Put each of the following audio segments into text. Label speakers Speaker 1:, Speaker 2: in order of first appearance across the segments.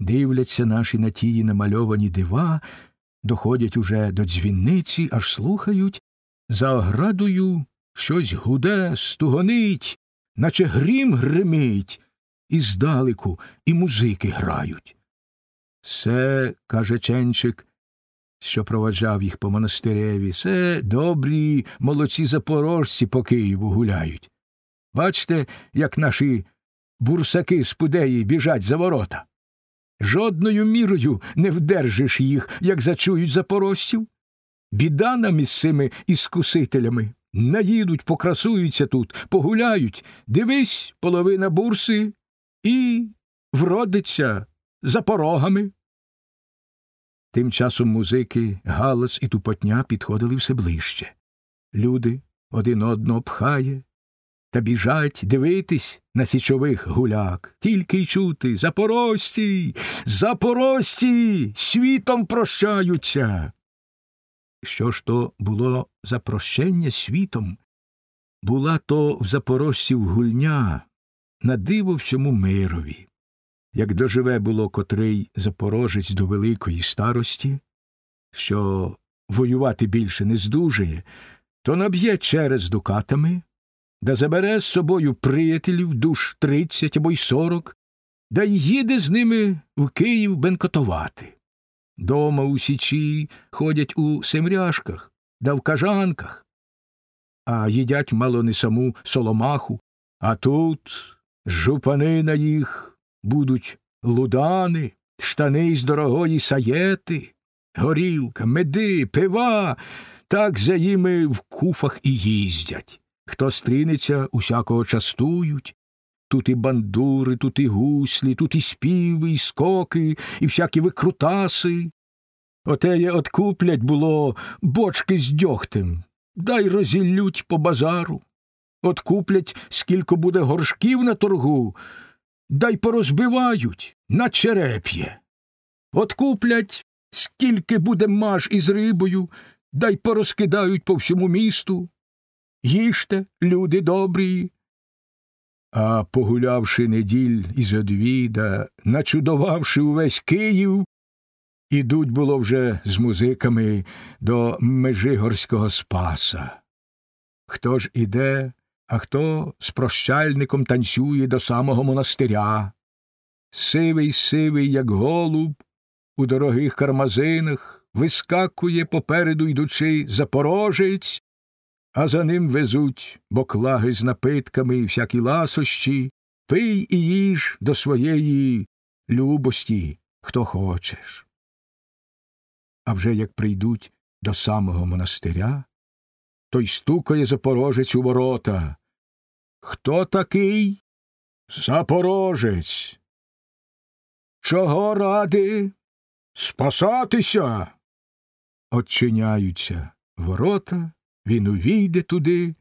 Speaker 1: Дивляться наші на тії намальовані дива, доходять уже до дзвінниці, аж слухають, за оградою щось гуде, стугонить, наче грім гримить, і здалеку і музики грають. Се, каже Ченчик, що проваджав їх по монастиреві, се добрі молодці запорожці по Києву гуляють. Бачте, як наші бурсаки з пудеї біжать за ворота. Жодною мірою не вдержиш їх, як зачують запорожців. Біда нам із цими іскусителями. Наїдуть, покрасуються тут, погуляють, дивись, половина бурси і вродиться за порогами. Тим часом музики, галас і тупотня підходили все ближче. Люди один одного пхає, та біжать дивитись на січових гуляк, тільки й чути Запорожці, запорожці, світом прощаються. Що ж то було за прощення світом? Була то в запорожців гульня на диво всьому мирові. Як доживе було котрий запорожець до великої старості, що воювати більше не здужує, то наб'є через дукатами, да забере з собою приятелів душ тридцять або й сорок, да й їде з ними в Київ бенкотувати. Дома у Січі ходять у семряшках да в кажанках, а їдять мало не саму соломаху, а тут жупани на їх будуть лудани, штани з дорогої саєти, горілка, меди, пива, так за їми в куфах і їздять. Хто стрінеться, усякого частують. Тут і бандури, тут і гуслі, тут і співи, і скоки, і всякі викрутаси. Отеє откуплять було бочки з дьогтем, дай розіллють по базару. Откуплять, скільки буде горшків на торгу, дай порозбивають на череп'є. Откуплять, скільки буде маж із рибою, дай порозкидають по всьому місту. Їжте, люди добрі. А погулявши неділь із одвіда, начудувавши увесь Київ, ідуть було вже з музиками до Межигорського спаса. Хто ж іде, а хто з прощальником танцює до самого монастиря. Сивий, сивий, як голуб, у дорогих кармазинах, вискакує попереду йдучи запорожець, а за ним везуть боклаги з напитками і всякі ласощі, пий і їж до своєї любості, хто хочеш. А вже як прийдуть до самого монастиря, той стукає запорожець у ворота. Хто такий? Запорожець. Чого ради? Спасатися. Отчиняються ворота, він увійде туди,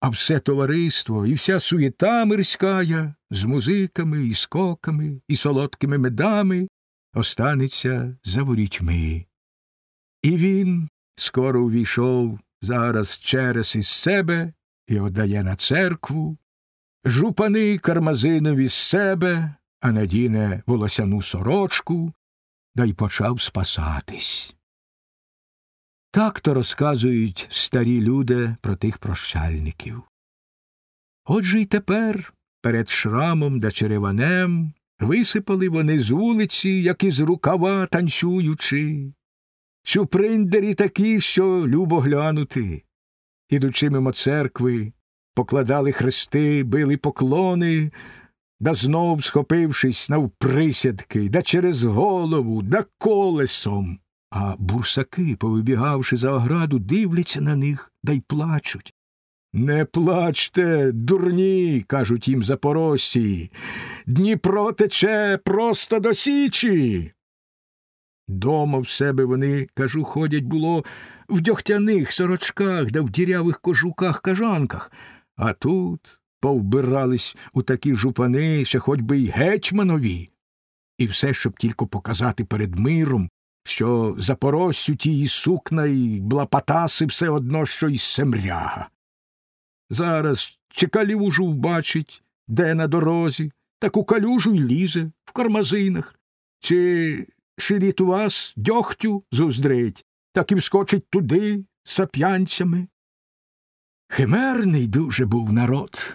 Speaker 1: а все товариство і вся суєта мирськая з музиками, і скоками, і солодкими медами останеться за ворітьми. І він скоро увійшов зараз через із себе і отдає на церкву, жупани кармазинові з себе, а надіне волосяну сорочку, да й почав спасатись. Так то розказують старі люди про тих прощальників. Отже й тепер перед шрамом да череванем висипали вони з вулиці, як із рукава танцюючи. Чуприндері такі, що любо глянути. Ідучи мимо церкви, покладали хрести, били поклони, да знов, схопившись навприсядки, да через голову, да колесом. А бурсаки, повибігавши за ограду, дивляться на них да й плачуть. Не плачте, дурні, кажуть їм запорожці. Дніпро тече просто до Січі. Дома в себе вони, кажу, ходять, було, в дьогтяних сорочках да в дірявих кожуках кажанках, а тут повбирались у такі жупани, що хоч би й гетьманові. І все, щоб тільки показати перед миром, що запорожцю тії сукна й блапатаси все одно, що й семряга. Зараз чи калюжу бачить, де на дорозі, таку калюжу й лізе в кармазинах, чи ширіт у вас дьогтю зуздрить, так і вскочить туди сап'янцями. Химерний дуже був народ.